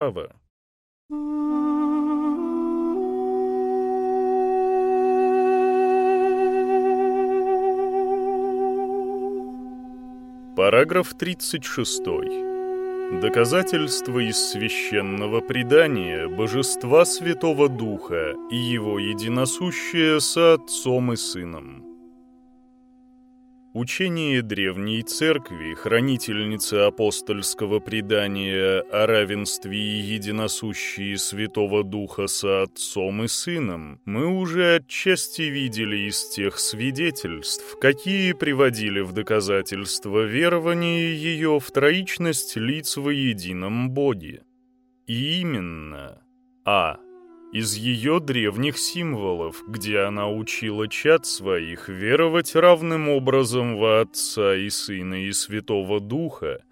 право. Параграф 36. Доказательство из священного предания Божества Святого Духа и Его единосущее со Отцом и Сыном. Учение Древней Церкви, хранительницы апостольского предания о равенстве и единосущии Святого Духа со Отцом и Сыном, мы уже отчасти видели из тех свидетельств, какие приводили в доказательство верования ее в троичность лиц во едином Боге. И именно А из ее древних символов, где она учила чад своих веровать равным образом во Отца и Сына и Святого Духа,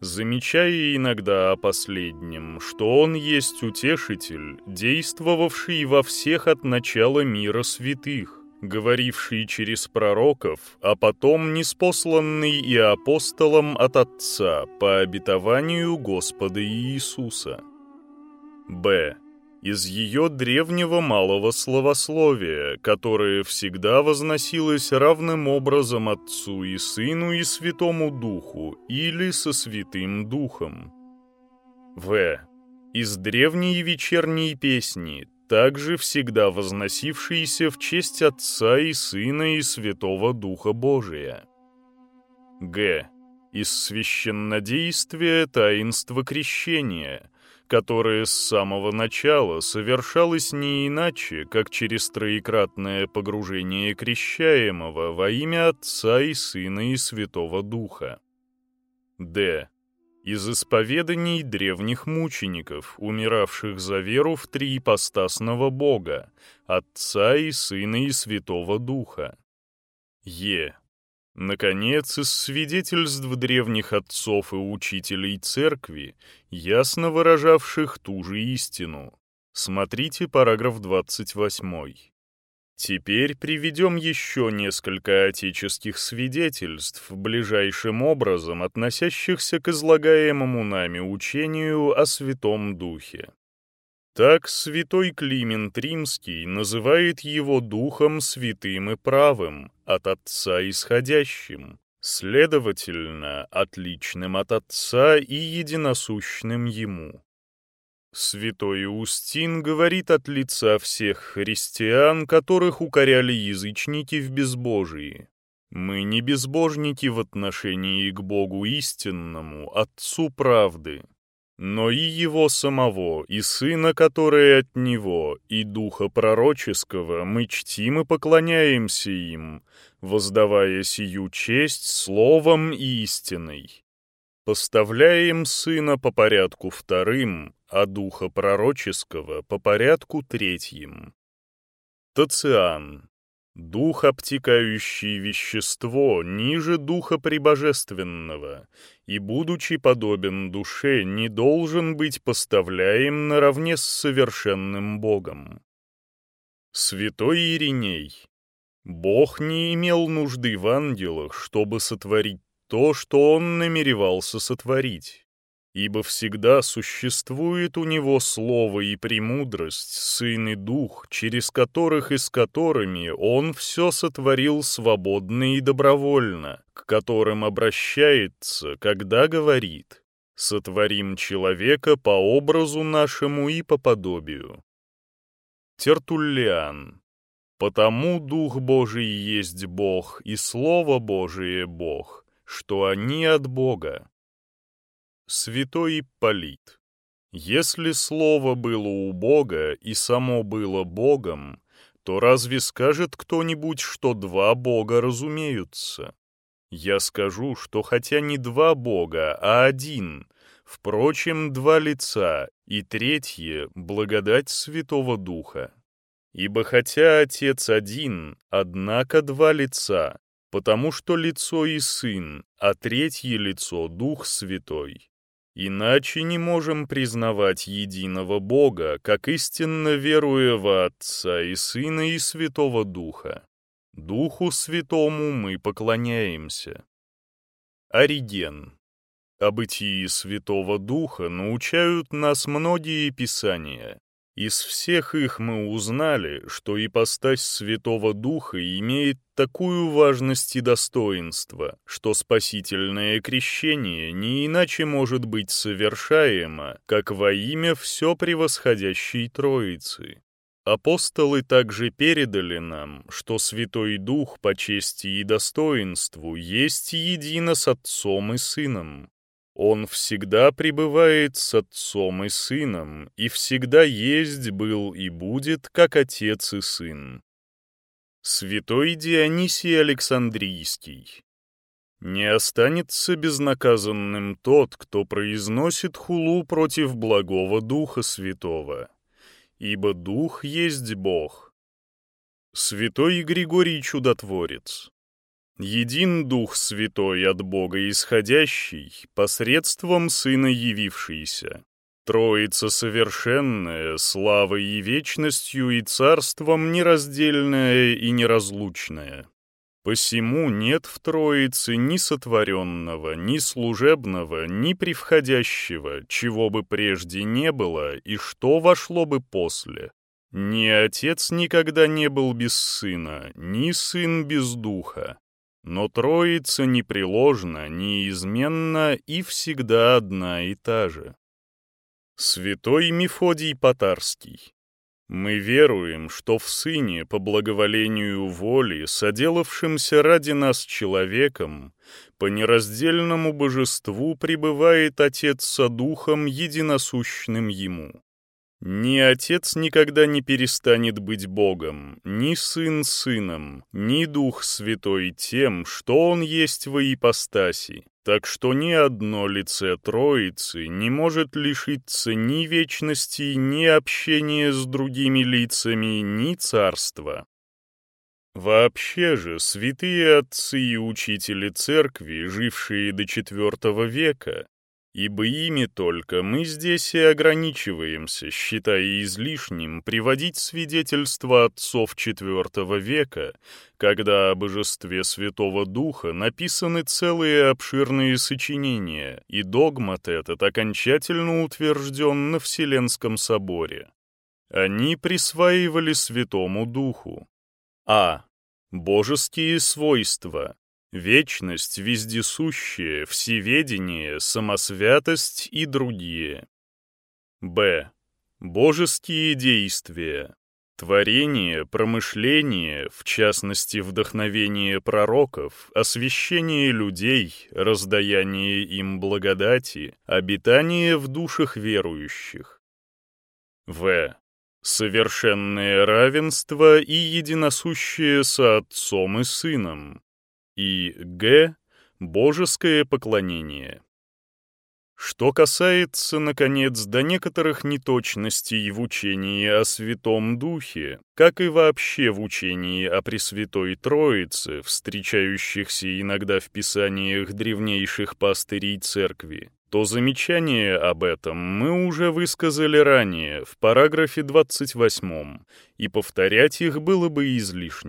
замечая иногда о последнем, что он есть утешитель, действовавший во всех от начала мира святых, говоривший через пророков, а потом неспосланный и апостолом от Отца по обетованию Господа Иисуса. Б из ее древнего малого словословия, которое всегда возносилось равным образом Отцу и Сыну и Святому Духу или со Святым Духом. В. Из древней вечерней песни, также всегда возносившиеся в честь Отца и Сына и Святого Духа Божия. Г. Из священнодействия таинства крещения – которое с самого начала совершалось не иначе, как через троекратное погружение крещаемого во имя Отца и Сына и Святого Духа. Д. Из исповеданий древних мучеников, умиравших за веру в триипостасного Бога, Отца и Сына и Святого Духа. Е Наконец, из свидетельств древних отцов и учителей церкви, ясно выражавших ту же истину. Смотрите параграф 28. Теперь приведем еще несколько отеческих свидетельств, ближайшим образом относящихся к излагаемому нами учению о Святом Духе. Так святой Климент Римский называет его духом святым и правым, от Отца исходящим, следовательно, отличным от Отца и единосущным Ему. Святой Устин говорит от лица всех христиан, которых укоряли язычники в безбожии. Мы не безбожники в отношении к Богу истинному, Отцу правды, но и его самого, и сына, который от него, и духа пророческого мы чтим и поклоняемся им, воздавая сию честь словом и истиной. Поставляем сына по порядку вторым, а духа пророческого по порядку третьим. Тациан. Дух, обтекающий вещество, ниже духа прибожественного, и, будучи подобен душе, не должен быть поставляем наравне с совершенным Богом. Святой Ириней. Бог не имел нужды в ангелах, чтобы сотворить то, что он намеревался сотворить ибо всегда существует у него слово и премудрость, сын и дух, через которых и с которыми он все сотворил свободно и добровольно, к которым обращается, когда говорит «Сотворим человека по образу нашему и по подобию». Тертуллиан. «Потому Дух Божий есть Бог, и Слово Божие Бог, что они от Бога, Святой Ипполит. Если слово было у Бога и само было Богом, то разве скажет кто-нибудь, что два Бога разумеются? Я скажу, что хотя не два Бога, а один, впрочем, два лица, и третье — благодать Святого Духа. Ибо хотя Отец один, однако два лица, потому что лицо и Сын, а третье лицо — Дух Святой. Иначе не можем признавать единого Бога, как истинно веруя в Отца и Сына и Святого Духа. Духу Святому мы поклоняемся. Ориген. О бытии Святого Духа научают нас многие писания. Из всех их мы узнали, что ипостась Святого Духа имеет такую важность и достоинство, что спасительное крещение не иначе может быть совершаемо, как во имя все превосходящей Троицы. Апостолы также передали нам, что Святой Дух по чести и достоинству есть едино с Отцом и Сыном. Он всегда пребывает с Отцом и Сыном, и всегда есть, был и будет, как Отец и Сын. Святой Дионисий Александрийский Не останется безнаказанным тот, кто произносит хулу против благого Духа Святого ибо Дух есть Бог. Святой Григорий Чудотворец. Един Дух Святой от Бога исходящий, посредством Сына явившийся. Троица совершенная, славой и вечностью и царством нераздельная и неразлучная. Посему нет в Троице ни сотворенного, ни служебного, ни превходящего, чего бы прежде не было и что вошло бы после. Ни Отец никогда не был без Сына, ни Сын без Духа. Но Троица непреложна, неизменна и всегда одна и та же. Святой Мефодий Потарский мы веруем, что в Сыне, по благоволению воли, соделавшимся ради нас человеком, по нераздельному божеству пребывает Отец со Духом, единосущным Ему. Ни Отец никогда не перестанет быть Богом, ни Сын Сыном, ни Дух Святой тем, что Он есть во ипостаси, так что ни одно лице Троицы не может лишиться ни вечности, ни общения с другими лицами, ни царства. Вообще же, святые отцы и учители церкви, жившие до IV века, ибо ими только мы здесь и ограничиваемся, считая излишним приводить свидетельства отцов IV века, когда о божестве Святого Духа написаны целые обширные сочинения, и догмат этот окончательно утвержден на Вселенском соборе. Они присваивали Святому Духу а. Божеские свойства, Вечность, вездесущее, всеведение, самосвятость и другие. Б. Божеские действия. Творение, промышление, в частности, вдохновение пророков, освящение людей, раздаяние им благодати, обитание в душах верующих. В. Совершенное равенство и единосущее со Отцом и Сыном, и г. Божеское поклонение. Что касается, наконец, до некоторых неточностей в учении о Святом Духе, как и вообще в учении о Пресвятой Троице, встречающихся иногда в писаниях древнейших пастырей Церкви, то замечания об этом мы уже высказали ранее, в параграфе 28, и повторять их было бы излишне.